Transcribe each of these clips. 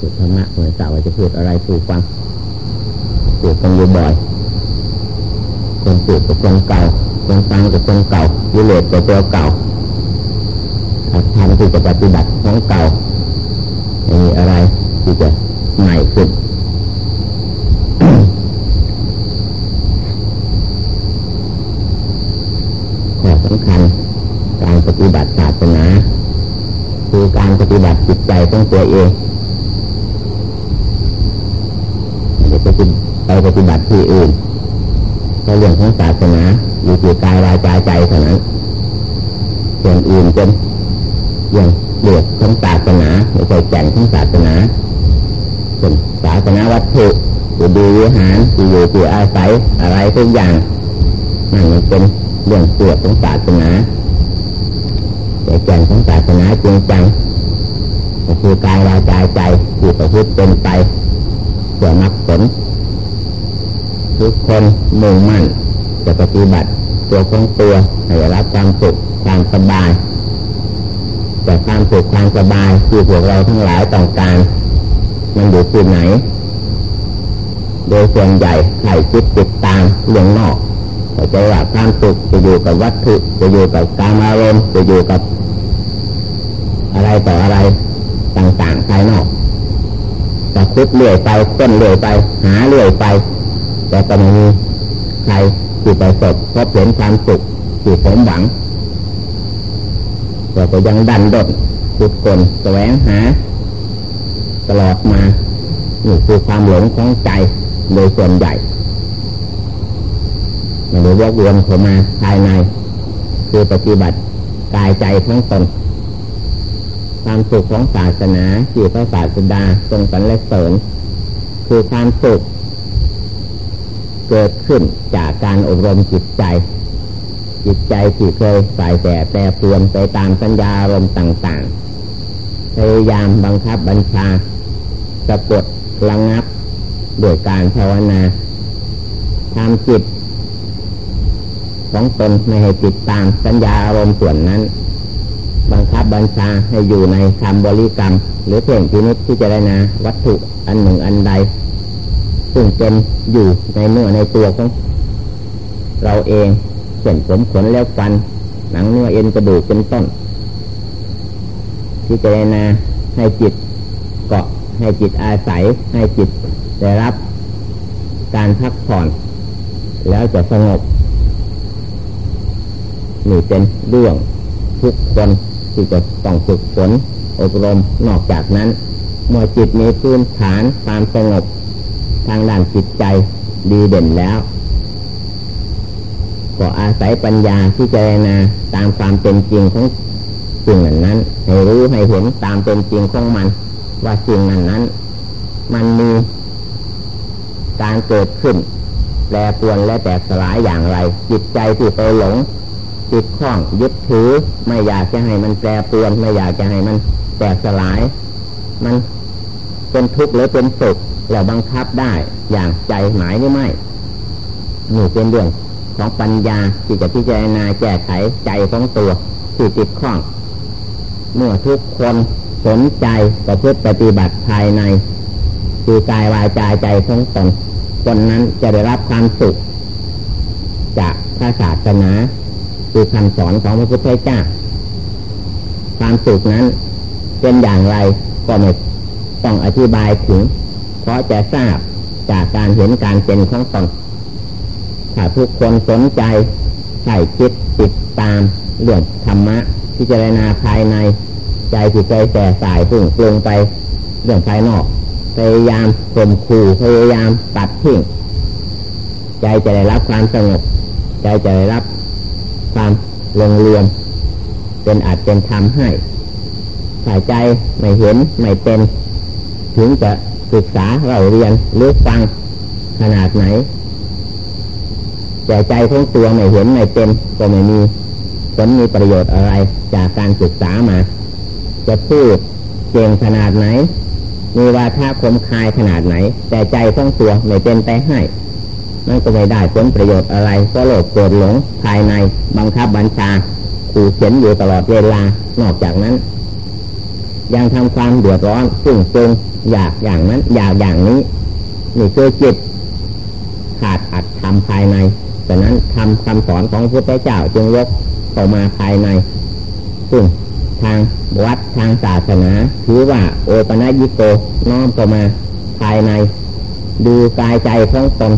พูดธรรมะเหมือนสาวจะพูดอะไรสู่ฟังพูดกันอยู่บ่อยคนพูดกับคนเก่าคนฟังกับคนเก่าวิเลศกับตัวเก่าทำที่จะปฏิบัติของเก่ามีอะไรที่จะใหม่ขึ้นข้อสำคัญการปฏิบัติศาสนาคือการปฏิบัติจิตใจของตัวเอง ไปปฏิบัติที่อื่นเพราะเรื่องของศาสนาอยู่ที่กายวาจาใจเท่านั้นส่วนอื่นเป็นอย่างเลือกของศาสนาไม่ใช่แก่นของศาสนาเป็นศาสนาวัตถุอยู่ดีวิหารที่อยู่ที่อาศัยอะไรทุกอย่างนั่นเป็นเรื่องเปลือกของศาสนาแต่แก่นของศาสนาจริงจังก็คือกายวาจาใจที่ประพฤติเป็นไปเพื่อมรรคผล ทุกคนมุ่งมั่นจะปฏิบัติตัวของตัวให้รับความสุขความสบาย แต่ความสุขความสบายที่พวกเราทั้งหลายต้องการ มันอยู่ที่ไหน โดยส่วนใหญ่ใส่จิตติดตามเรื่องนอกเข้าใจว่าความสุขจะอยู่กับวัตถุจะอยู่กับการอารมณ์จะอยู่กับ อะไรต่ออะไรต่างๆภายนอกแต่คุดเลื่อยไปต้นเลื่อยไป หาเลื่อยไป แต่ก็ไม่มีใครที่ประสบพบเห็นความสุขที่สมหวังแต่ก็ยังดันดดขุดกลแสวงหา ตลอดมานี่คือความหลงของใจโดยส่วนใหญ่มันเลยกวนเข้ามาภายใน คือปฏิบัติกายใจทั้งตนความสุขของศาสนาที่พระศาสดาทรงสรรเสริญคือความสุข เกิดขึ้นจากการอบรมจิตใจ จิตใจที่เคยใส่แต่แปรปรวนไปตามสัญญาอารมณ์ต่างๆ พยายามบังคับบัญชาสะกดระงับโดยการภาวนาทำจิต ของตนไม่ให้ติดตามสัญญาอารมณ์ส่วนนั้น บังคับบัญชาให้อยู่ในคำบริกรรม หรือเพ่งพินิจที่จะได้นะวัตถุอันหนึ่งอันใด ซึ่งเป็นอยู่ในเนื้อในตัวของเราเองเส้นผมขนแล้วฟัน หนังเนื้อเอ็นกระดูกเป็นต้นที่จะได้นะให้จิตเกาะให้จิตอาศัย ให้จิตได้รับ การพักผ่อน แล้วจะสงบนี่เป็นเรื่องทุกคนที่จะต้องฝึกฝนอบรมนอกจากนั้น เมื่อจิตมีพื้นฐานความสงบ ทางด้านจิตใจดีเด่นแล้ว ก็อาศัยปัญญาที่เจรนาตามความเป็นจริงของสิ่งนั้นนั้น ให้รู้ให้เห็นตามเป็นจริงของมัน ว่าสิ่งนั้นนั้น มันมีการเกิดขึ้นแปรปวนและแตกสลายอย่างไร จิตใจที่ไปหลงติดข้องยึดถือ ไม่อยากจะให้มันแปรปวนไม่อยากจะให้มันแตกสลาย มัน เป็นทุกข์หรือเป็นสุขแล้วบังคับได้อย่างใจหมายหรือไม่นี่เป็นเรื่องของปัญญาที่จะพิจารณาแก้ไขใจของตัวที่ติดข้อง เมื่อทุกคนสนใจประพฤติปฏิบัติภายในคือกายวาจาใจของตนคนนั้นจะได้รับความสุข จากพระศาสนาคือคำสอนของพระพุทธเจ้า ความสุขนั้นเป็นอย่างไรก็ไม่ ต้องอธิบายถึง เพราะจะทราบจากการเห็นการเป็นของตนถ้าทุกคนสนใจใส่คิดติดตามเรื่องธรรมะพิจารณาภายใน ใจจิตใจแต่สายพุ่งปรุงไปเรื่องภายนอก พยายามข่มขู่พยายามตัดทิ้งใจจะได้รับความสงบใจจะได้รับความลงรวม เป็นอาจเป็นธรรมให้สายใจไม่เห็นไม่เป็น ถึงจะศึกษาเราเรียนหรือฟังขนาดไหน แต่ใจของตัวไม่เห็นไม่เป็นก็ไม่มีผลมีประโยชน์อะไรจากการศึกษามา จะพูดเก่งขนาดไหน มีวาทะคมคายขนาดไหน แต่ใจของตัวไม่เป็นไปให้มันก็ไม่ได้ผลประโยชน์อะไรก็โลภโกรธหลงภายในบังคับบัญชาขู่เข็นอยู่ตลอดเวลานอกจากนั้น ยังทำความเดือดร้อนซึ่งตรง อยากอย่างนั้น อยากอย่างนี้ นี่คือจิตขาดอัดทำภายในดังนั้นทำคำสอนของพระพุทธเจ้าจึงยกเข้ามาภายใน ซึ่งทางวัดทางศาสนา ถือว่าโอปนัญิโกน้อมเข้ามาภายใน ดูกายใจของตน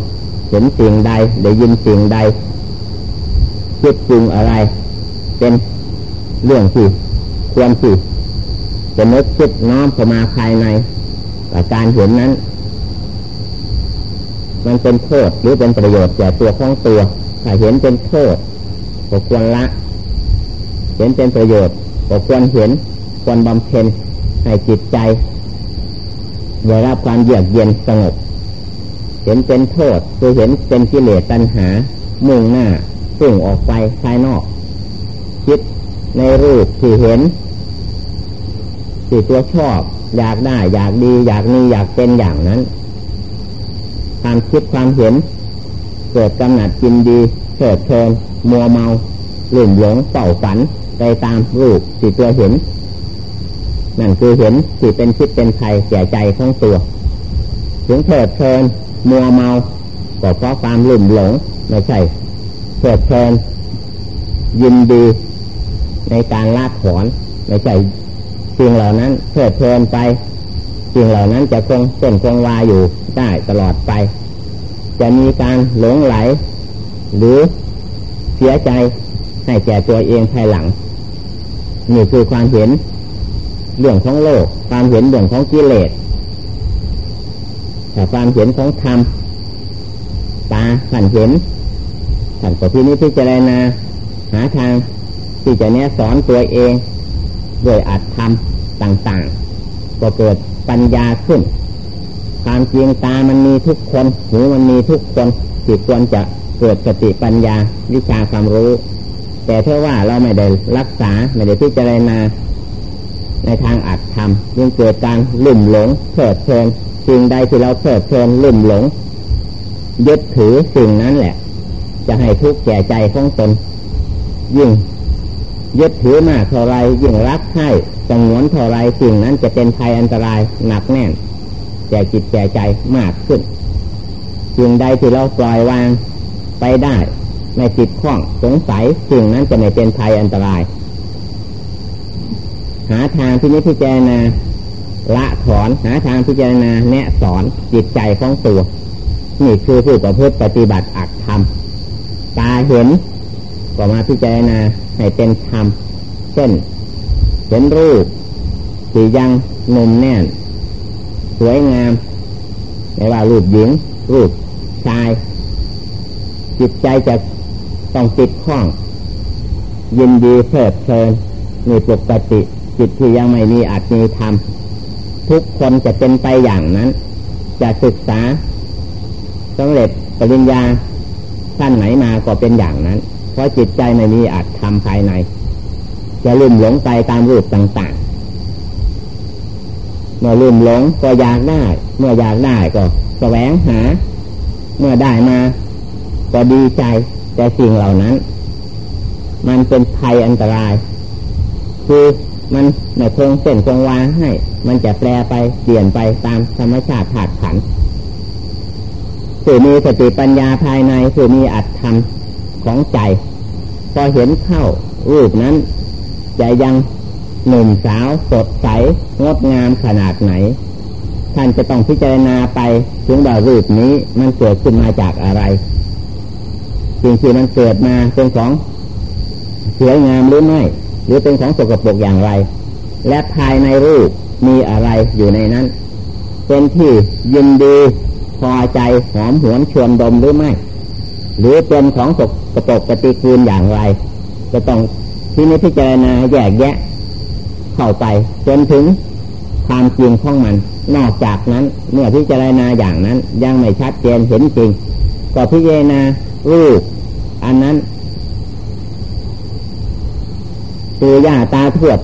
เห็นสิ่งใดได้ยินสิ่งใดคิดจริงอะไร เป็นเรื่องที่ควรที่จะนึกคิดน้อมเข้ามาภายใน การเห็นนั้น มันเป็นโทษหรือเป็นประโยชน์แก่ตัวของตัว ถ้าเห็นเป็นโทษก็ควรละ เห็นเป็นประโยชน์ก็ควรเห็นควรบำเพ็ญให้จิตใจได้รับความเยือกเย็นสงบ เห็นเป็นโทษคือเห็นเป็นกิเลสตัณหา มุ่งหน้าสุ่งออกไปภายนอก คิดในรูปที่เห็นที่ตัวชอบ อยากได้ อยากดี อยากมีอยากเป็นอย่างนั้น ความคิดความเห็น เกิดกำหนัดกินดีเกิดเพลินมัวเมาหลุ่มหลงเป่าฝันไปตามรูปที่ตัวเห็น นั่นคือเห็นที่เป็นคิดเป็นไทยเสียใจของตัว ถึงเถิดเพลินมัวเมาก็เพราะความหลุ่มหลงไม่ใช่เถิดเพลินยินดีในการลาถอนไม่ใช่ สิ่งเหล่านั้นเถิดเพลินไปสิ่งเหล่านั้นจะคงเส้นคงวาอยู่ได้ตลอดไป จะมีการหลงไหล หรือเสียใจให้แก่ตัวเองภายหลังนี่คือความเห็นเรื่องของโลก ความเห็นเรื่องของกิเลสแต่ความเห็นของธรรมตาขันเห็นขันต่อที่นี้พิจารณาหาทางที่จะเนี้ยสอนตัวเอง โดยอัดทำต่างๆ ก็เกิดปัญญาขึ้น ความจริงตามันมีทุกคนหูมันมีทุกคนที่ควรจะเกิดสติปัญญาวิชาความรู้ แต่เท่าว่าเราไม่ได้รักษาไม่ได้พิจารณาในทางอัดทำยังเกิดการลุ่มหลงเพิดเพลินสิ่งใดที่เราเพิดเพลินลุ่มหลงยึดถือสิ่งนั้นแหละ จะให้ทุกข์แก่ใจของตนยิ่ง ยึดถือมากเท่าไรยิ่งรักให้สงวนเท่าไรสิ่งนั้นจะเป็นภัยอันตรายหนักแน่นแก่จิตแก่ใจมากขึ้นสิ่งใดที่เราปล่อยวางไปได้ไม่จิตข้องสงสัยสิ่งนั้นจะไม่เป็นภัยอันตราย หาทางที่นี้พิจารณาละถอนหาทางพิจารณาแนะสอนจิตใจของตัว นี่คือผู้ประพฤติปฏิบัติอักธรรมตาเห็น ก็มาพิจารณาให้เป็นธรรม เช่น เห็นรูปสียังนุ่มแน่น สวยงาม ไม่ว่ารูปหญิง รูปชาย จิตใจจะต้องติดข้อง ยินดีเพลิดเพลินมีปกติ จิตที่ยังไม่มีอาจมีธรรม ทุกคนจะเป็นไปอย่างนั้น จะศึกษาสำเร็จปริญญาท่านไหนมาก็เป็นอย่างนั้น เพราะจิตใจไม่มีอาจทำภายใน จะลืมหลงไปตามรูปต่างๆ เมื่อลืมหลงก็อยากได้ เมื่ออยากได้ก็แสวงหา เมื่อได้มาก็ดีใจ แต่สิ่งเหล่านั้น มันเป็นภัยอันตราย คือมันไม่คงเส้นคงวาให้ มันจะแปลไปเปลี่ยนไปตามธรรมชาติถาดขันคือมีสติปัญญาภายในคือมีอัตธรรม ของใจ พอเห็นเข้ารูปนั้นจะยังหนุ่มสาวสดใสงดงามขนาดไหน ท่านจะต้องพิจารณาไปถึงว่ารูปนี้มันเกิดขึ้นมาจากอะไรสิ่งที่มันเกิดมาเป็นของสวยงามหรือไม่ หรือเป็นของสกปรกอย่างไร และภายในรูปมีอะไรอยู่ในนั้น เป็นที่ยินดีพอใจหอมหวนชวนดมหรือไม่ หรือเป็นของสกปรกปฏิกูลอย่างไร จะต้องที่นี้พิจารณาแยกแยะ เข้าไป จนถึงความจริงของมัน นอกจากนั้น เมื่อพิจารณาอย่างนั้น ยังไม่ชัดเจนเห็นจริง ก็พิจารณารูปอันนั้นตือย่าตาทวด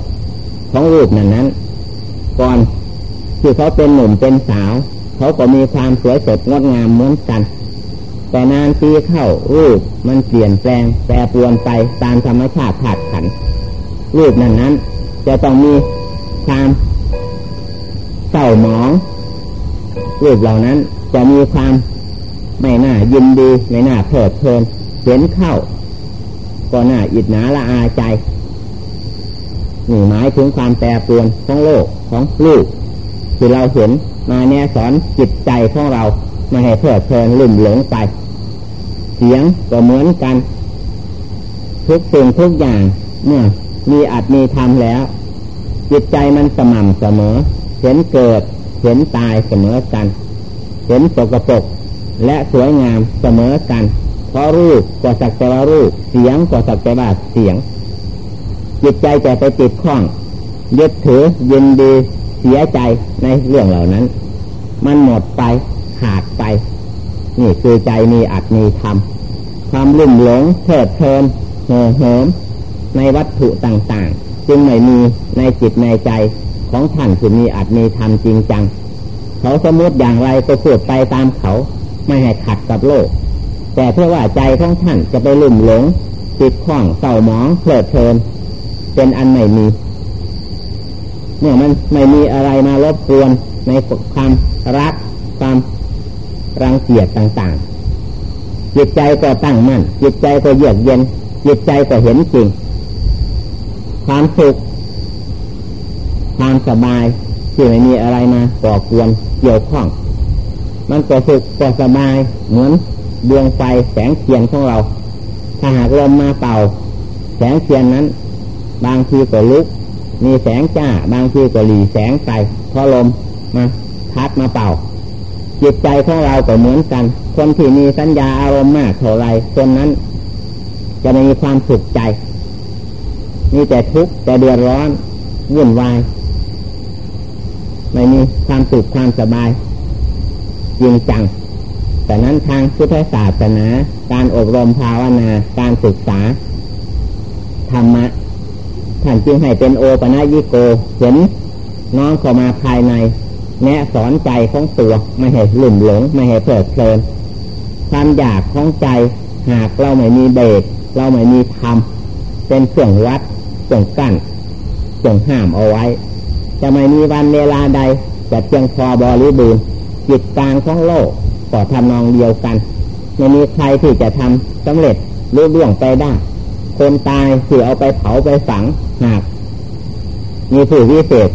ของรูปนั้นนั้น ก่อนที่เขาเป็นหนุ่มเป็นสาว เขาก็มีความสวยสดงดงามเหมือนกัน แต่นานปีเข้ารูปมันเปลี่ยนแปลงแปรปรวนไปตามธรรมชาติผาดขันรูปนั้นนั้น จะต้องมีความเศร้าหมอง รูปเหล่านั้น จะมีความไม่น่ายินดีไม่น่าเพลิดเพลินเห็นเข้า ก็น่าอิจฉาละอาใจนี่หมายถึงความแปรปรวนของโลกของลูกที่เราเห็นมาแนสอนจิตใจของเรา ไม่ให้เพลิดเพลินลุ่มหลงไป เสียงก็เหมือนกัน ทุกสิ่งทุกอย่างเมื่อมีอัดมีทำแล้ว จิตใจมันสม่ำเสมอ เห็นเกิด เห็นตายเสมอกัน เห็นสกปรกและสวยงามเสมอกัน เพราะรูปก็สักแต่ว่ารูป เสียงก็สักแต่ว่าเสียง จิตใจจะไปติดข้องยึดถือยินดีเสียใจในเรื่องเหล่านั้น มันหมดไป ขาดไป นี่คือใจมีอัดมีธรรม ความลุ่มหลงเถิดเพลินเห่อเหิมในวัตถุต่างๆ จึงไม่มีในจิตในใจของท่านที่มีอัดมีธรรมจริงจัง เขาสมมติอย่างไรก็พูดไปตามเขา ไม่ให้ขัดกับโลก แต่เพื่อว่าใจของท่านจะไปลุ่มหลงติดข้องเศร้าหมองเพลิดเพลิน เป็นอันไม่มีเมื่อมันไม่มีอะไรมารบกวนในความรักความ รังเกียจต่างๆ จิตใจก็ตั้งมั่น จิตใจก็เยือกเย็น จิตใจก็เห็นจริง ความสุข ความสบายที่ไม่มีอะไรมาก่อกวนเกี่ยวข้อง มันก็สุขก็สบายเหมือนดวงไฟแสงเทียนของเรา ถ้าหากลมมาเป่า แสงเทียนนั้น บางทีก็ลุก มีแสงจ้า บางทีก็หลีแสงไปพอลมมาพัดมาเป่า จิตใจของเราก็เหมือนกัน คนที่มีสัญญาอารมณ์มากเท่าไรคนนั้น จะไม่มีความสุขใจ มีแต่ทุกข์แต่เดือดร้อนวุ่นวาย ไม่มีความสุขความสบายจริงจัง แต่นั้นทางพุทธศาสนา การอบรมภาวนา การศึกษา ธรรมะท่านจึงให้เป็นโอปะยิโก เห็นน้องเข้ามาภายใน แนะสอนใจของตัวไม่ให้หลุ่มหลง ไม่ให้เพลิดเพลินความอยากของใจหากเราไม่มีเบรกเราไม่มีธรรมเป็นเครื่องวัดเครื่องกั้นเครื่องห้ามเอาไว้ จะไม่มีวันเวลาใดจะเพียงพอบริบูรณ์จิตกลางของโลกก็ทำนองเดียวกันไม่มีใครที่จะทำสำเร็จรู้เรื่องไปได้ คนตายที่เอาไปเผาไปฝังหากมีผู้วิเศษ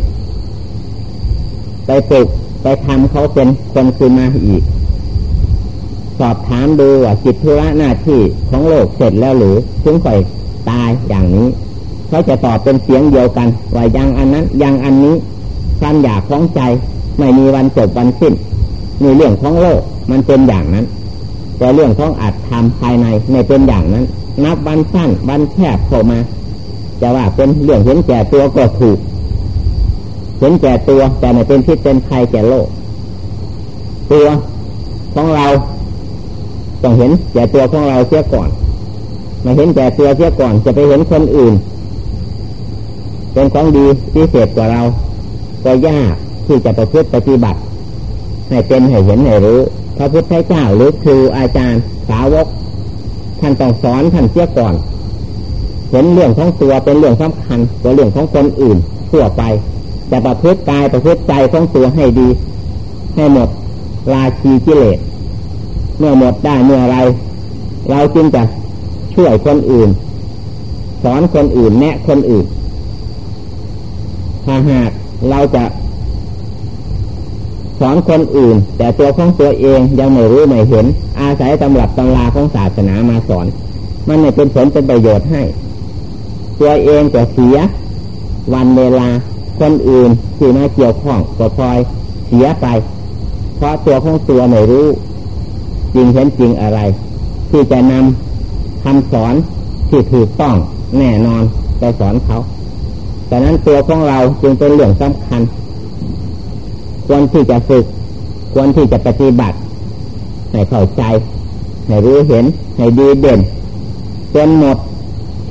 ไปปลุกไปทำเขาเป็นคนคืนมาอีก สอบถามดูว่าจิตธุระหน้าที่ของโลกเสร็จแล้วหรือถึงค่อยตายอย่างนี้เขาจะตอบเป็นเสียงเดียวกัน ว่ายังอันนั้นยังอันนี้ความอยากของใจไม่มีวันจบวันสิ้นมีเรื่องของโลกมันเป็นอย่างนั้น แต่เรื่องของอัตธรรมภายในไม่เป็นอย่างนั้น นับวันสั้นวันแคบเข้ามาจะว่าเป็นเรื่องเห็นแก่ตัวก็ถูก เห็นแก่ตัวแต่ไม่เป็นพิษเป็นภัยแก่โลก ตัวของเราต้องเห็นแก่ตัวของเราเสียก่อนมาเห็นแก่ตัวเสียก่อนจะไปเห็นคนอื่น เป็นของดีพิเศษกว่าเรา ก็ยากที่จะประพฤติปฏิบัติ ให้เป็นให้เห็นให้รู้พระพุทธเจ้าหรือครูอาจารย์สาวก ท่านต้องสอนท่านเสียก่อน เห็นเรื่องของตัวเป็นเรื่องสำคัญกว่าเรื่องของคนอื่นทั่วไป จะประพฤติกายประพฤติใจของตัวให้ดี ให้หมดราชีกิเลสเมื่อหมดได้เมื่อไร เราจึงจะช่วยคนอื่น สอนคนอื่นแนะคนอื่นถ้าหากเราจะสอนคนอื่น แต่ตัวของตัวเองยังไม่รู้ไม่เห็น อาศัยตำรับตำราของศาสนามาสอน มันไม่เป็นผลเป็นประโยชน์ให้ ตัวเองจะเสีย วันเวลา คนอื่นที่มาเกี่ยวข้องก็พลอยเสียไป เพราะตัวของตัวไม่รู้จริงเห็นจริงอะไร ที่จะนำคำสอนที่ถูกต้องแน่นอนไปสอนเขาแต่นั้นตัวของเราจึงเป็นเรื่องสำคัญ ควรที่จะฝึก ควรที่จะปฏิบัติให้เข้าใจให้รู้เห็นให้ดีเด่นจนหมด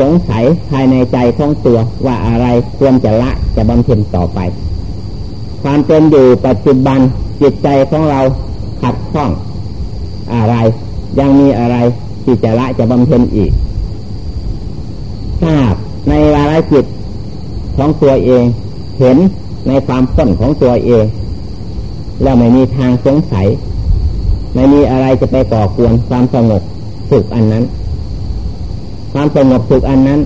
สงสัยภายในใจของตัวว่าอะไรควรจะละจะบำเพ็ญต่อไป ความเป็นอยู่ปัจจุบันจิตใจของเราขัดข้อง อะไร ยังมีอะไรที่จะละจะบำเพ็ญอีกทราบในวาระจิตของตัวเอง เห็นในความพ้นของตัวเอง แล้วไม่มีทางสงสัย ไม่มีอะไรจะไปก่อกวนความสงบสุขอันนั้น ความสงบสุขอันนั้น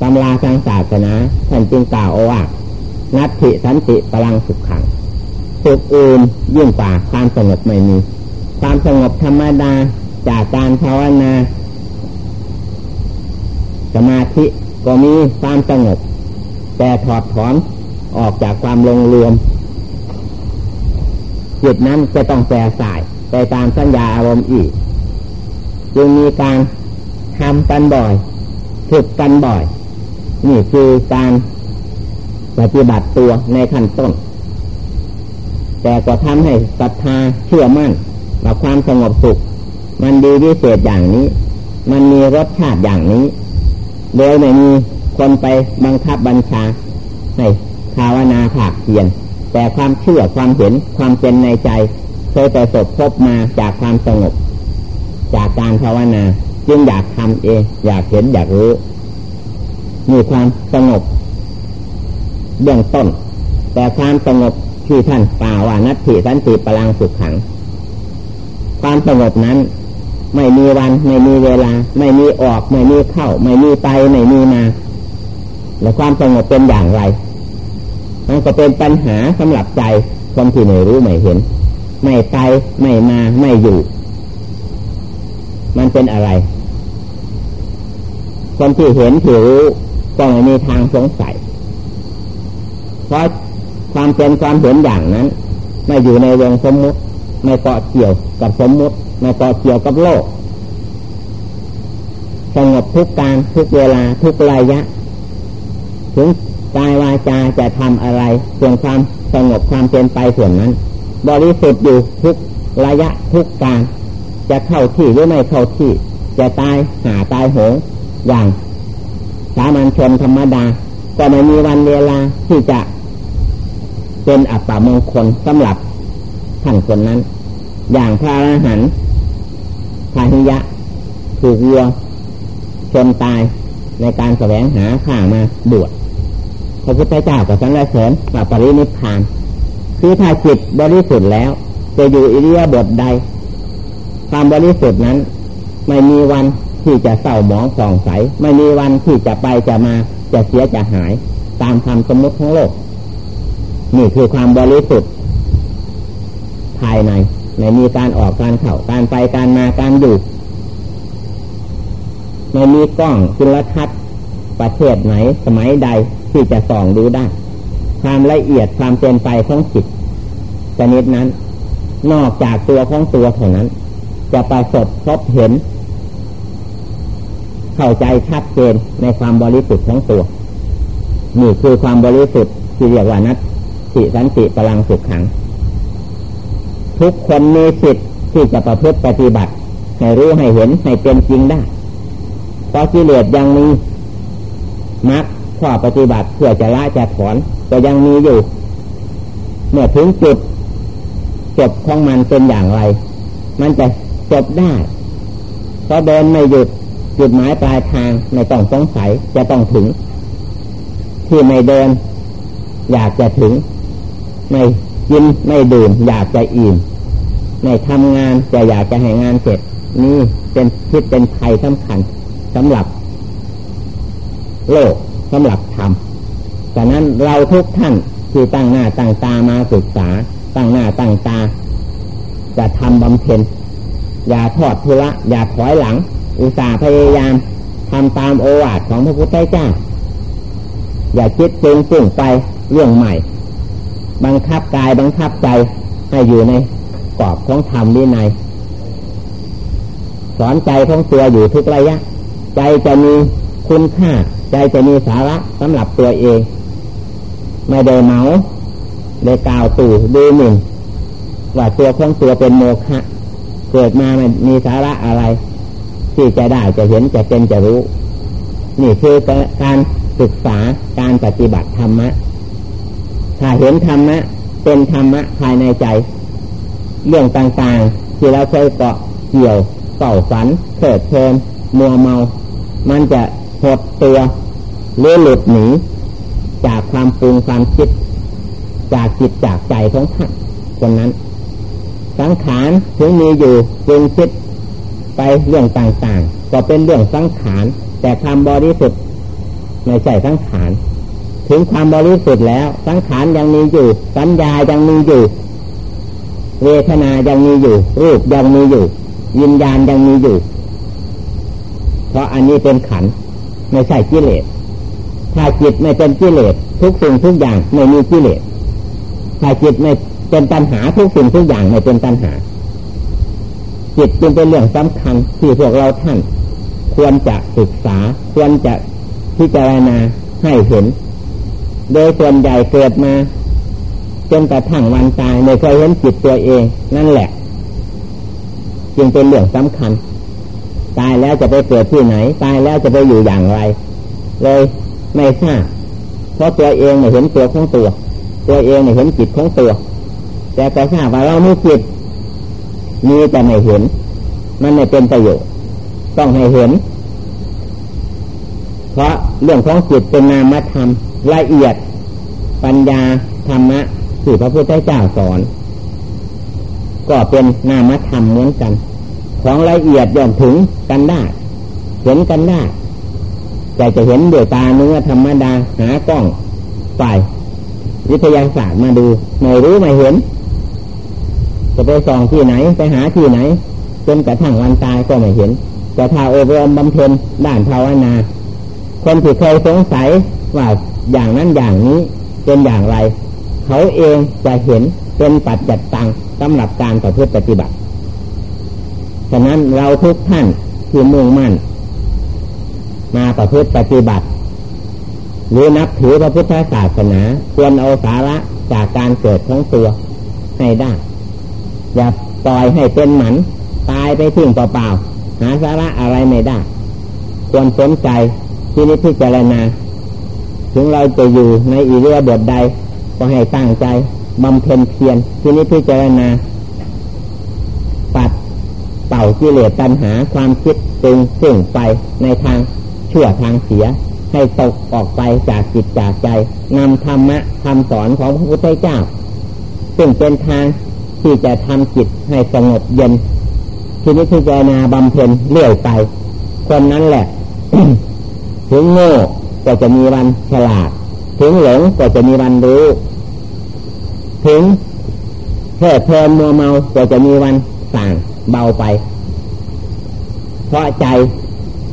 ตำราทางศาสนาท่านจึงกล่าวว่า นัตถิสันติพลังสุขขัง สุขอื่นยิ่งกว่าความสงบไม่มี ความสงบธรรมดาจากการภาวนาสมาธิก็มีความสงบ แต่ถอดถอนออกจากความลงรวมจิตนั้นจะต้องแปรสายไปตามสัญญาอารมณ์อีก จึงมีการ ทำกันบ่อยฝึกกันบ่อย นี่คือการปฏิบัติตัวในขั้นต้น แต่ก็ทำให้ศรัทธาเชื่อมั่นว่าความสงบสุข มันดีวิเศษอย่างนี้ มันมีรสชาติอย่างนี้ โดยไม่มีคนไปบังคับบัญชาให้ภาวนาผากเพียน แต่ความเชื่อความเห็นความเป็นในใจ เคยประสบพบมาจากความสงบ จากการภาวนา จึงอยากทำเอง อยากเห็นอยากรู้ มีความสงบเบื้องต้น แต่ความสงบที่ท่านกล่าวว่านัตถิสันติพลังสุขขัง ความสงบนั้น ไม่มีวัน ไม่มีเวลา ไม่มีออก ไม่มีเข้า ไม่มีไป ไม่มีมา และความสงบเป็นอย่างไรมันก็เป็นปัญหาสำหรับใจคนที่ไม่รู้ไม่เห็น ไม่ไปไม่มาไม่อยู่ มันเป็นอะไร คนที่เห็นที่รู้ก็ไม่มีทางสงสัย เพราะความเป็นความเห็นอย่างนั้น ไม่อยู่ในวงสมมุติไม่เกาะเกี่ยวกับสมมุติไม่เกาะเกี่ยวกับโลกสงบทุกการทุกเวลาทุกระยะ ถึงกายวาจาจะทำอะไรส่วนความสงบความเป็นไปส่วนนั้น บริสุทธิ์อยู่ทุกระยะทุกการ จะเข้าที่หรือไม่เข้าที่ จะตายหาตายโหงอย่างสามัญชนธรรมดา ก็ไม่มีวันเวลาที่จะเป็นอัปปมงคลสำหรับท่านคนนั้น อย่างพระอรหันต์พาหิยะ ถูกวัวชนตายในการแสวงหาข้ามาบวชพระพุทธเจ้าก็สรรเสริญว่าปรินิพพาน คือถ้าจิตบริสุทธิ์แล้ว จะอยู่อิริยาบถใด ความบริสุทธิ์นั้น ไม่มีวันที่จะเศร้าหมองส่องใส ไม่มีวันที่จะไปจะมาจะเสียจะหาย ตามคำสมมติของโลก นี่คือความบริสุทธิ์ภายในไม่มีการออกการเข้าการไปการมาการอยู่ไม่มีกล้องจุลทรรศน์ประเทศไหนสมัยใดที่จะส่องดูได้ ความละเอียดความเป็นไปของจิตชนิดนั้น นอกจากตัวของตัวเท่านั้น จะประสบพบเห็น เข้าใจชัดเจนในความบริสุทธิ์ของตัวนี่คือความบริสุทธิ์ที่เรียกว่านัตติสันติพลังสุขขัง ทุกคนมีสิทธิ์ที่จะประพฤติปฏิบัติ ให้รู้ให้เห็นให้เป็นจริงได้เพราะกิเลสยังมีมักข้อปฏิบัติเพื่อจะละจะถอนก็ยังมีอยู่ เมื่อถึงจุดจบของมันเป็นอย่างไร มันจะ จบได้เพราะเดินไม่หยุดจุดหมายปลายทางไม่ต้องสงสัยจะต้องถึง ที่ไม่เดิน อยากจะถึง ไม่กินไม่ดื่ม อยากจะอิ่มไม่ทำงานจะอยากจะให้งานเสร็จ นี่เป็นคิดเป็นภัยสำคัญสำหรับ โลกสำหรับธรรมฉะนั้นเราทุกท่านที่ตั้งหน้าตั้งตามาศึกษา ตั้งหน้าตั้งตา จะทำบำเพ็ญ อย่าทอดทุระอย่าถอยหลัง อุตส่าห์พยายามทำตามโอวาทของพระพุทธเจ้า อย่าคิดปรุงปุ่งไปเรื่องใหม่ บังคับกายบังคับใจให้อยู่ในกรอบของธรรมวินัยสอนใจของตัวอยู่ทุกระยะ ใจจะมีคุณค่า ใจจะมีสาระสำหรับตัวเอง ไม่ได้เมาได้กล่าวตู่ดูหนึ่งว่าตัวของตัวเป็นโมฆะ เกิดมาไม่มีสาระอะไร ที่จะได้จะเห็นจะเป็นจะรู้ นี่คือการศึกษาการปฏิบัติธรรมะ ถ้าเห็นธรรมะ เป็นธรรมะภายในใจ เรื่องต่างๆ ที่เราเคยเกาะเกี่ยวเก่าฝันเกิดเพลินมัวเมา มันจะหดตัวหรือหลุดหนีจากความปรุงความคิด จากจิตจากใจของท่านคนนั้น สังขารถึงมีอยู่จึงคิดไปเรื่องต่างๆ ก็เป็นเรื่องสังขาร แต่ความบริสุทธิ์ไม่ใช่สังขาร ถึงความบริสุทธิ์แล้ว สังขารยังมีอยู่ สัญญายังมีอยู่ เวทนายังมีอยู่ รูปยังมีอยู่ วิญญาณยังมีอยู่ เพราะอันนี้เป็นขันไม่ใช่กิเลส ถ้าจิตไม่เป็นกิเลสทุกสิ่งทุกอย่างไม่มีกิเลสถ้าจิตไม่ เป็นปัญหาทุกสิ่งทุกอย่างไม่เป็นปัญหา จิตจึงเป็นเรื่องสำคัญที่พวกเราท่าน ควรจะศึกษา ควรจะพิจารณาให้เห็น โดยส่วนใหญ่เกิดมาจนกระทั่งวันตายไม่เคยเห็นจิตตัวเอง นั่นแหละ จึงเป็นเรื่องสำคัญ ตายแล้วจะไปเกิดที่ไหน ตายแล้วจะไปอยู่อย่างไร เลยไม่ทราบเพราะตัวเองไม่เห็นตัวของตัว ตัวเองไม่เห็นจิตของตัว แต่แต่ทราบว่าเราไม่จิตมีแต่ไม่เห็น มันไม่เป็นประโยชน์ ต้องให้เห็น เพราะเรื่องของจิตเป็นนามธรรมละเอียด ปัญญาธรรมะที่พระพุทธเจ้าสอน ก็เป็นนามธรรมเหมือนกัน ของละเอียดย่อมถึงกันได้ เห็นกันได้แต่จะเห็นด้วยตาเนื้อธรรมดาหากล้องฝ่วิทยาศาสตร์มาดู ไม่รู้ไม่เห็น จะไปส่องที่ไหนไปหาที่ไหนจนกระทั่งวันตายก็ไม่เห็น แต่ถ้าอบรมบำเพ็ญด้านภาวนา คนที่เคยสงสัยว่าอย่างนั้นอย่างนี้เป็นอย่างไร เขาเองจะเห็นเป็นปัจจัดตังสำหรับการต่อพื่อปฏิบัติฉะนั้นเราทุกท่านที่มุ่งมั่น มาประพฤติปฏิบัติ หรือนับถือพระพุทธศาสนา ควรเอาสาระจากการเกิดของตัวให้ได้ อย่าปล่อยให้เป็นหมัน ตายไปทิ้งเปล่าๆหาสาระอะไรไม่ได้ ควรสนใจที่นิพพารณาถึงเราจะอยู่ในอีเรือเบดใด ก็ให้ตั้งใจบำเพ็ญเพียรที่นิพพารณาปัดเป่ากิเลสตัณหาความคิดตึงซึ่งไปในทางชั่วทางเสียให้ตกออกไปจากจิตจากใจนำธรรมะคำสอนของพระพุทธเจ้า ซึ่งเป็นทาง ที่จะทำจิตให้สงบเย็นทีนี้พิจารณาบำเพ็ญเลื่อยไป คนนั้นแหละ ถึงโง่ก็จะมีวันฉลาด ถึงหลงก็จะมีวันรู้ ถึงเพลิดเพลินมัวเมาก็จะมีวันสั่งเบาไป เพราะใจ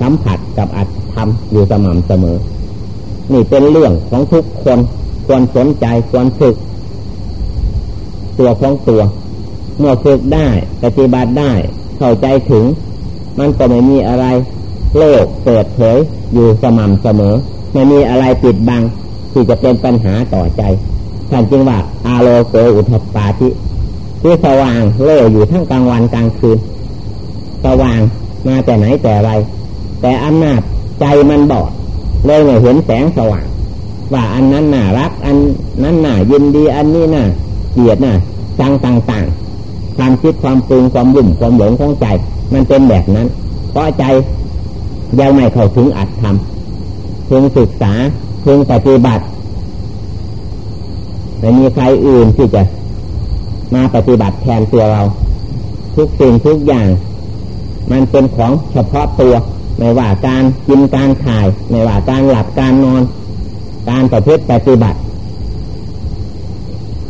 สัมผัสกับอัตธรรมอยู่สม่ำเสมอ นี่เป็นเรื่องของทุกคนควรสนใจควรฝึก ตัวของตัว เมื่อฝึกได้ปฏิบัติได้เข้าใจถึง มันก็ไม่มีอะไร โลกเปิดเผยอยู่สม่ำเสมอ ไม่มีอะไรปิดบัง ที่จะเป็นปัญหาต่อใจท่านจึงว่าอาโลโกอุทปาธิที่สว่างโล่อยู่ทั้งกลางวันกลางคืนสว่างมาแต่ไหนแต่ไร แต่อำนาจใจมันบอดเลยไม่เห็นแสงสว่าง ว่าอันนั้นน่ารัก อันนั้นน่ายินดีอันนี้น่าเกลียดน่าจังต่าง ความคิดความปรุงความบุ่มความหลงของใจ มันเป็นแบบนั้น เพราะใจยังไม่เข้าถึงอัตธรรมพึงศึกษาพึงปฏิบัติไม่มีใครอื่นที่จะมาปฏิบัติแทนตัวเรา ทุกสิ่งทุกอย่าง มันเป็นของเฉพาะตัว ไม่ว่าการกินการถ่าย ไม่ว่าการหลับการนอน การประพฤติปฏิบัติ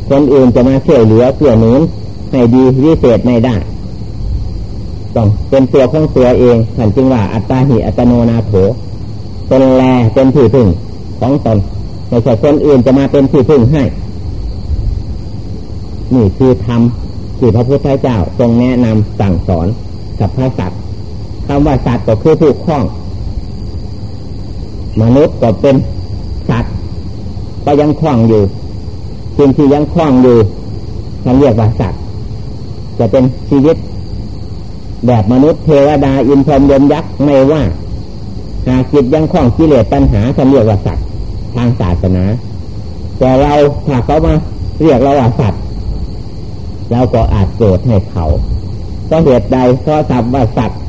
คนอื่นจะมาช่วยเหลือเพื่อนุน ให้ดีวิเศษไม่ได้ ต้องเป็นตัวของตัวเองท่านจึงว่าอัตตาหิอัตโนนาโถเป็นแลเป็นที่พึ่งของตนไม่ใช่คนอื่นจะมาเป็นที่พึ่งให้ นี่คือธรรมที่พระพุทธเจ้าทรงแนะนำสั่งสอนกับพระสัตว์คำว่าสัตว์ก็คือผู้คล้อง มนุษย์ก็เป็นสัตว์ก็ยังคล้องอยู่สิ่งที่ยังคล้องอยู่ท่านเรียกว่าสัตว์ จะเป็นชีวิต แบบมนุษย์เทวดาอินทรยมยักษ์ไม่ว่า หากจิตยังคล้องกิเลสตัณหาท่าเรียกว่าสัตว์ทางศาสนา แต่เราถ้าเขามาเรียกเราว่าสัตว์เราก็อาจโกรธให้เขาเพราะเหตุใดเพราะสัตว์ว่าสัตว์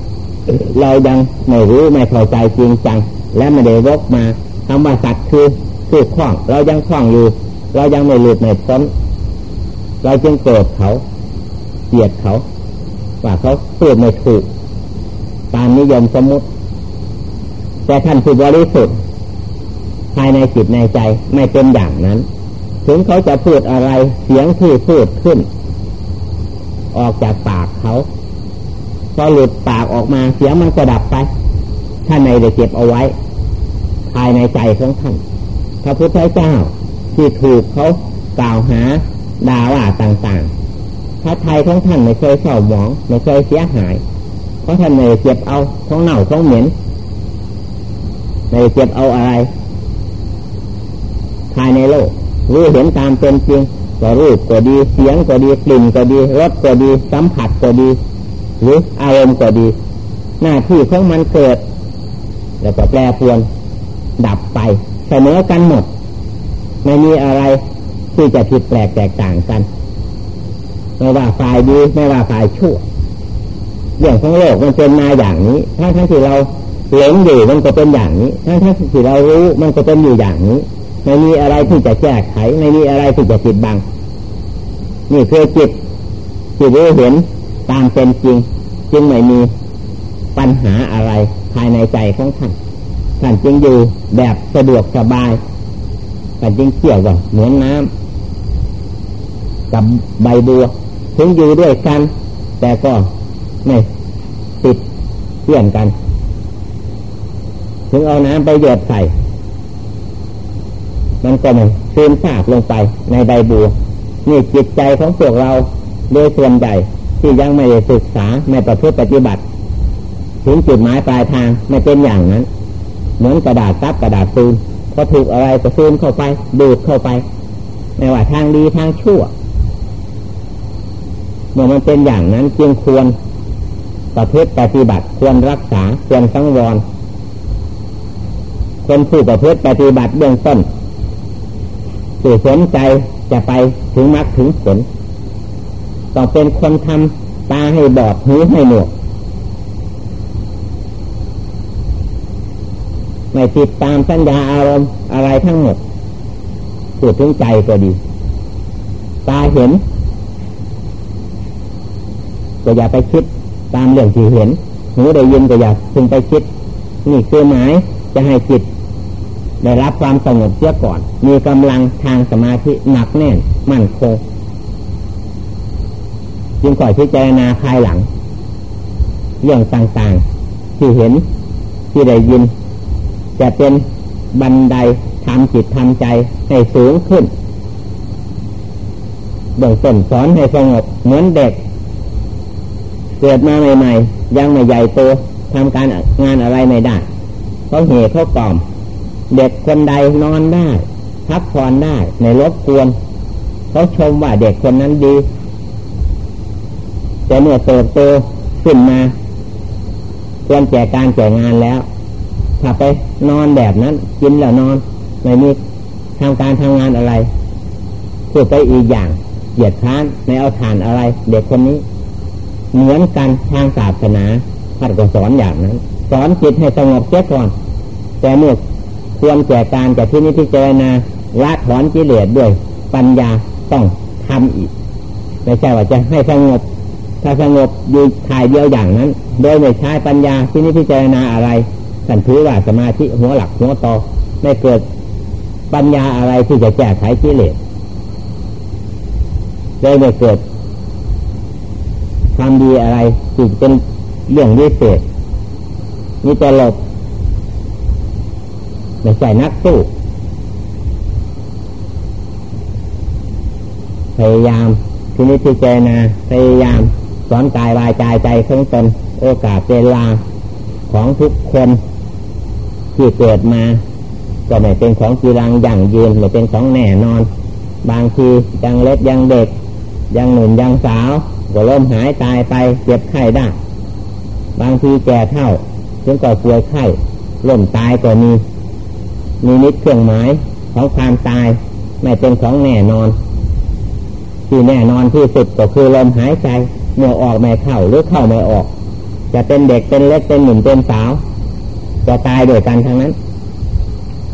เรายังไม่รู้ไม่เข้าใจจริงจัง และไม่ได้วกมาคำว่าสัตว์คือคือคล้อง เรายังคล้องอยู่ เรายังไม่หลุดไม่พ้นเราจึงโกรธเขา เกลียดเขา ว่าเขาพูดไม่ถูก ตามนิยมสมมติ แต่ท่านผู้บริสุทธิ์ภายในจิตในใจไม่เป็นอย่างนั้น ถึงเขาจะพูดอะไรเสียงที่พูดขึ้น ออกจากปากเขาพอหลุดปากออกมาเสียงมันก็ดับไปท่านในได้เก็บเอาไว้ ภายในใจของท่านพระพุทธเจ้าที่ถูกเขากล่าวหาด่าว่าต่างๆ พระไทยของท่านไม่เคยเศร้าหมองไม่เคยเสียหาย เพราะท่านไม่เก็บเอาท้องเน่าท้องเหม็นไม่เก็บเอาอะไร ภายในโลกรู้เห็นตามเป็นจริงก็รูปก็ดีเสียงก็ดีกลิ่นก็ดีรสก็ดีสัมผัสก็ดี หรืออารมณ์ก็ดี หน้าที่ของมันเกิด แล้วก็แปรปรวนดับไปเสมอกันหมด ไม่มีอะไรที่จะผิดแปลกแตกต่างกัน ไม่ว่าฝ่ายดีไม่ว่าฝ่ายชั่วเรื่องของโลกมันเป็นมาอย่างนี้ทั้งทั้งที่เราหลงอยู่มันก็เป็นอย่างนี้ทั้งทั้งที่เรารู้มันก็เป็นอยู่อย่างนี้ไม่มีอะไรที่จะแก้ไขไม่มีอะไรที่จะปิดบัง นี่คือจิตที่รู้เห็นตามเป็นจริง จึงไม่มีปัญหาอะไรภายในใจของท่านท่านจึงอยู่แบบสะดวกสบายแต่จริงเกี่ยวกันเหมือนน้ำกับใบบัว ถึงอยู่ด้วยกัน แต่ก็ไม่ติดเกี่ยนกัน ถึงเอาน้ำไปหยดใส่ มันก็ไม่ซึมซาบลงไปในใบบัวนี่จิตใจของพวกเราโดยส่วนใหญ่ที่ยังไม่ได้ศึกษาไม่ประพฤติปฏิบัติ ถึงจุดหมายปลายทางไม่เป็นอย่างนั้น เหมือนกระดาษซับกระดาษซูนพอถูกอะไรก็ซูมเข้าไปดูดเข้าไป ไม่ว่าทางดีทางชั่ว เมื่อมันเป็นอย่างนั้นจึงควรประพฤติปฏิบัติควรรักษาควรสังวรคนผู้ประพฤติปฏิบัติเบื้องต้นสื่อสนใจจะไปถึงมรรคถึงผลต้องเป็นคนทำตาให้บอดหูให้หนวกไม่ติดตามสัญญาอารมณ์อะไรทั้งหมดพูดถึงใจก็ดี ตาเห็น ก็อย่าไปคิดตามเรื่องที่เห็นหูได้ยินก็อย่าพึงไปคิด นี่คือหมายจะให้จิตได้รับความสงบเสียก่อน มีกำลังทางสมาธิหนักแน่นมั่นคงจึงก่อยพิจารณาภายหลัง เรื่องต่างๆ ที่เห็นที่ได้ยิน จะเป็นบันไดทำจิตทำใจให้สูงขึ้นเบื้องต้นสอนให้สงบเหมือนเด็ก เกิดมาใหม่ๆ ยังไม่ใหญ่โตทำการงานอะไรไม่ได้เขาเหตุเขากล่อม เด็กคนใดนอนได้พักผ่อนได้ในรบกวนเขาชมว่าเด็กคนนั้นดีแต่เมื่อเติบโตขึ้นมาควรแก่การแก่งานแล้ว ถ้าไปนอนแบบนั้น กินแล้วนอนไม่มีทำการทำงานอะไรพูดไปอีกอย่างเหยียดค้านไม่เอาฐานอะไร เด็กคนนี้ เหมือนกันทางศาสนาท่านก็สอนอย่างนั้น สอนจิตให้สงบเสียก่อน แต่เมื่อควรแก่การจากที่นี้ที่เจรนาละถอนกิเลสด้วย ปัญญาต้องทำอีกไม่ใช่ว่าจะให้สงบ ถ้าสงบอยู่ถ่ายเดียวอย่างนั้น โดยไม่ใช้ปัญญาที่นี้ที่เจรนาอะไรท่านถือว่าสมาธิหัวหลักหัวตอไม่เกิดปัญญาอะไรที่จะแก้ไขกิเลสเลยไม่เกิด ความดีอะไรที่เป็นเรื่องวิเศษนี่จะหลบไม่ใช่นักสู้พยายามที่นี้ที่เจนาพยายามสอนกายวายใจใจข้งตนโอกาสเวลาของทุกคนที่เกิดมา ก็ไม่เป็นของกีรังอย่างยืนไม่เป็นของแน่นอน บางทียังเล็กยังเด็ก ยังหนุ่มยังสาว ก็ล้มหายตายไปเจ็บไข้ได้ บางทีแก่เท่าจึงก็ป่วยไข้ล้มตายก็มี มีนิดเครื่องหมายของความตายไม่เป็นของแน่นอน ที่แน่นอนที่สุดก็คือลมหายใจเมื่อออกไม่เข้าหรือเข้าไม่ออก จะเป็นเด็กเป็นเล็กเป็นหนุ่มเป็นสาวจะตายด้วยกันทั้งนั้น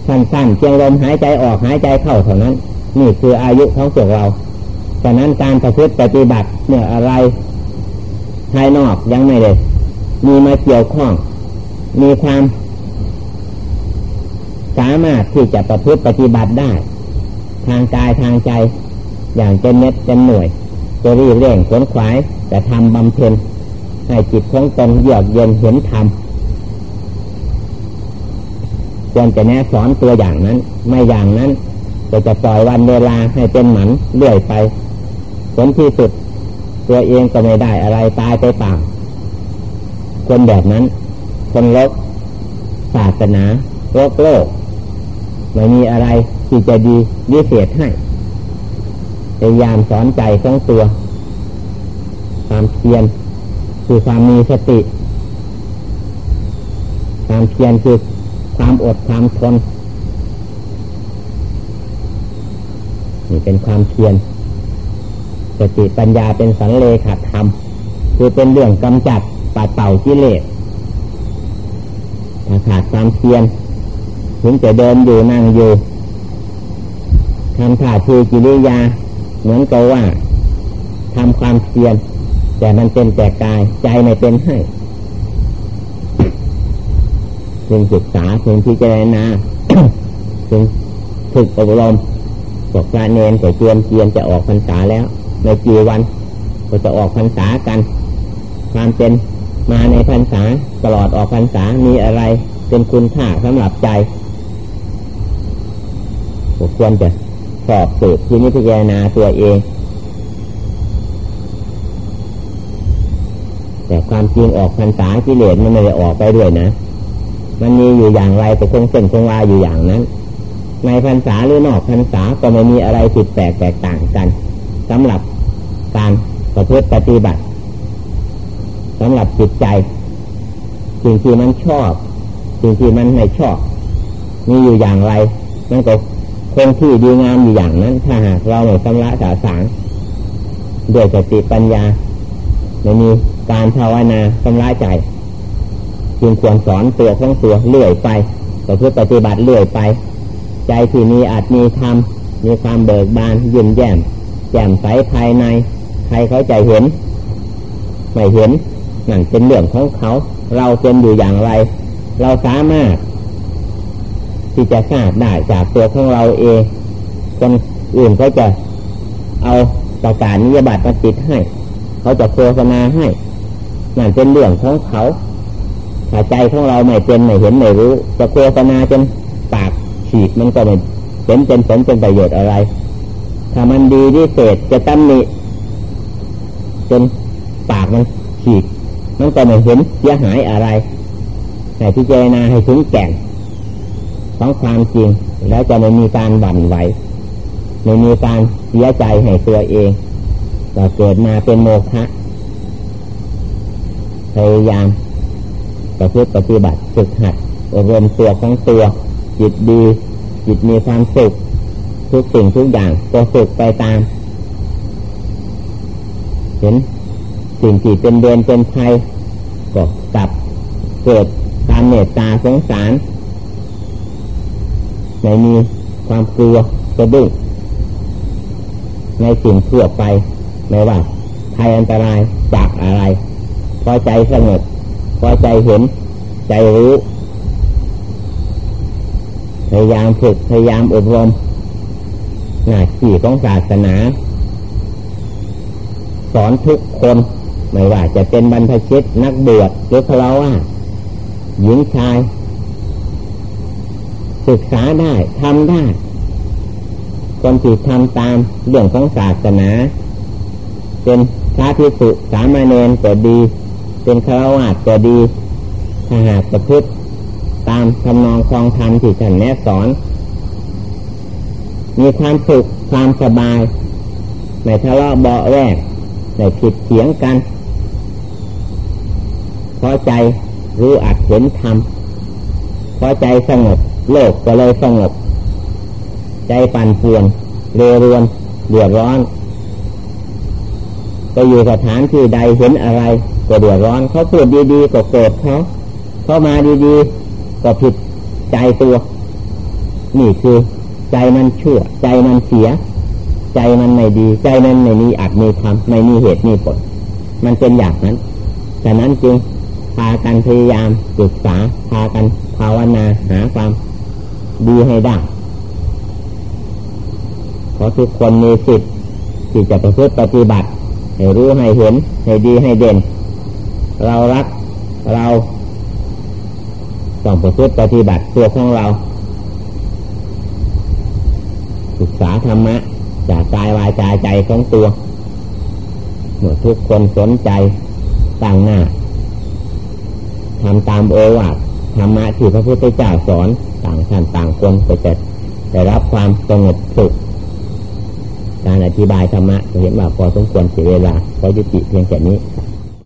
สั้นๆเพียงลมหายใจออกหายใจเข้าเท่านั้น นี่คืออายุของพวกเรา ฉะนั้นการประพฤติปฏิบัติเนี่ยอะไรภายนอกยังไม่ได้มีมาเกี่ยวข้อง มีความ สามารถที่จะประพฤติปฏิบัติได้ ทางกายทางใจ อย่างเจนเน็ตเจนหน่วยจะรีบเร่งขนขวายแต่ทำบำเพ็ญให้จิตของตนเยือกเย็นเห็นธรรมควรจะแนะสอนตัวอย่างนั้น ไม่อย่างนั้นก็จะปล่อยวันเวลาให้เป็นหมันเลื่อยไป ผลที่สุด ตัวเองก็ไม่ได้อะไรตายไปเปล่าคนแบบนั้น คนลกศาสนาโลกโลกไม่มีอะไรที่จะดีวิเศษให้พยายามสอนใจของตัว ความเพียรคือความมีสติ ความเพียรคือความอดความทนนี่เป็นความเพียร สติปัญญาเป็นสันเลขาธรรม คือเป็นเรื่องกำจัดปัดเป่ากิเลสขาดความเพียรถึงจะเดินอยู่นั่งอยู่ทำท่าทีกิริยา เหมือนกับว่าทำความเพียรแต่มันเป็นแต่กายใจไม่เป็นให้จึงศึกษาจึงพิจารณาจึงฝึกอบรมพวกพระเนนก็เตรียมเกียนจะออกพรรษาแล้ว ในกี่วัน ก็จะออกพรรษากัน ความเป็นมาในพรรษาตลอดออกพรรษามีอะไรเป็นคุณค่าสำหรับใจควรจะสอบสืบที่นิพพานาตัวเอง แต่ความจริงออกพรรษากิเลสมันไม่ได้ออกไปด้วยนะ มันมีอยู่อย่างไรแต่คงเส้นคงวาอยู่อย่างนั้น ในพรรษาหรือนอกพรรษาก็ไม่มีอะไรผิดแปลกแตกต่างกัน สำหรับการประพฤติปฏิบัติสำหรับจิตใจสิ่งที่มันชอบ สิ่งที่มันไม่ชอบ มีอยู่อย่างไรมันก็คงที่ดีงามอยู่อย่างนั้น ถ้าหากเราไม่ชำระสาสางด้วยสติปัญญาไม่มีการภาวนาชำระใจจึงควรสอนตัวของตัวเลื่อยไปก็คือปฏิบัติเลื่อยไป ใจที่มีอาจมีธรรมมีความเบิกบานยิ้มแย้ม จ่มใสภายใน ใครเขาใจเห็น ไม่เห็นนั่นเป็นเรื่องของเขา เราเป็นอยู่อย่างไร เราสามารถ ที่จะทราบได้จากตัวของเราเองคนอื่นเขาจะเอาประกาศนิยบัตรมาติดให้ เขาจะโฆษณาให้นั่นเป็นเรื่องของเขาถ้าใจของเราไม่เป็นไม่เห็นไม่รู้ จะโฆษณาจนปากฉีกมันก็ไม่เป็นเป็นผลเป็นประโยชน์อะไร ถ้ามันดีที่เศษจะตั้มนี้จนปากมันฉีกมันก็ไม่เห็นเสียหายอะไรแต่พิจารณาให้ถึงแก่นของความจริง แล้วจะไม่มีการบั่นไหวไม่มีการเสียใจให้ตัวเองก็เกิดมาเป็นโมฆะพยายามประพฤติปฏิบัติฝึกหัดอบรมตัวของตัว จิตดี จิตมีความสุข ทุกสิ่งทุกอย่างก็สุขไปตาม เห็นสิ่งที่เป็นเดนเป็นภัยก็กลับเกิดความเมตตาสงสารไม่มีความกลัวกระดุ้งในสิ่งทั่วไปไม่ว่าภัยอันตรายจากอะไร พอใจสงบพอใจเห็น ใจรู้ พยายามฝึกพยายามอบรม หน้าที่ของศาสนา สอนทุกคน ไม่ว่าจะเป็นบรรพชิตนักบวชหรือพระว่าหญิงชาย ศึกษาได้ทำได้คนที่ทำตามเรื่องของศาสนา เป็นพระพิสุสามเณรก็ดี เป็นฆราวาสก็ดีถ้าหากประพฤติตามคำนองคลองธรรมที่ท่านแนะสอน มีความสุขความสบายในทะเลาะเบาแวกในผิดเสียงกันพอใจรู้อัดเห็นธรรมพอใจสงบโลกก็เลยสงบ ใจปั่นเปลี่ยนเรือรวนเดือดร้อนไปอยู่สถานที่ใดเห็นอะไร ก็เดือดร้อนเขาพูดดีๆก็โกรธเขาเขามาดีๆก็ผิดใจตัว นี่คือ ใจมันชั่ว ใจมันเสีย ใจมันไม่ดี ใจมันไม่มีอัดมีทำไม่มีเหตุมีผลมันเป็นอย่างนั้นฉะนั้นจึงพากันพยายามศึกษาพากันภาวนาหาความดีให้ได้เพราะทุกคนมีสิทธิ์ที่จะประพฤติปฏิบัติ ให้รู้ให้เห็น ให้ดีให้เด่น เรารักเราต้องประพฤติปฏิบัติตัวของเรา ศึกษาธรรมะ จากกายวายใจใจของตัวเมื่อทุกคนสนใจต่างหน้าทำตามโอวาทธรรมะที่พระพุทธเจ้าสอนต่างท่านต่างคนก็จะได้รับความสงบสุขการอธิบายธรรมะเห็นว่าพอสมควรเสียเวลาพอยุติเพียงแค่นี้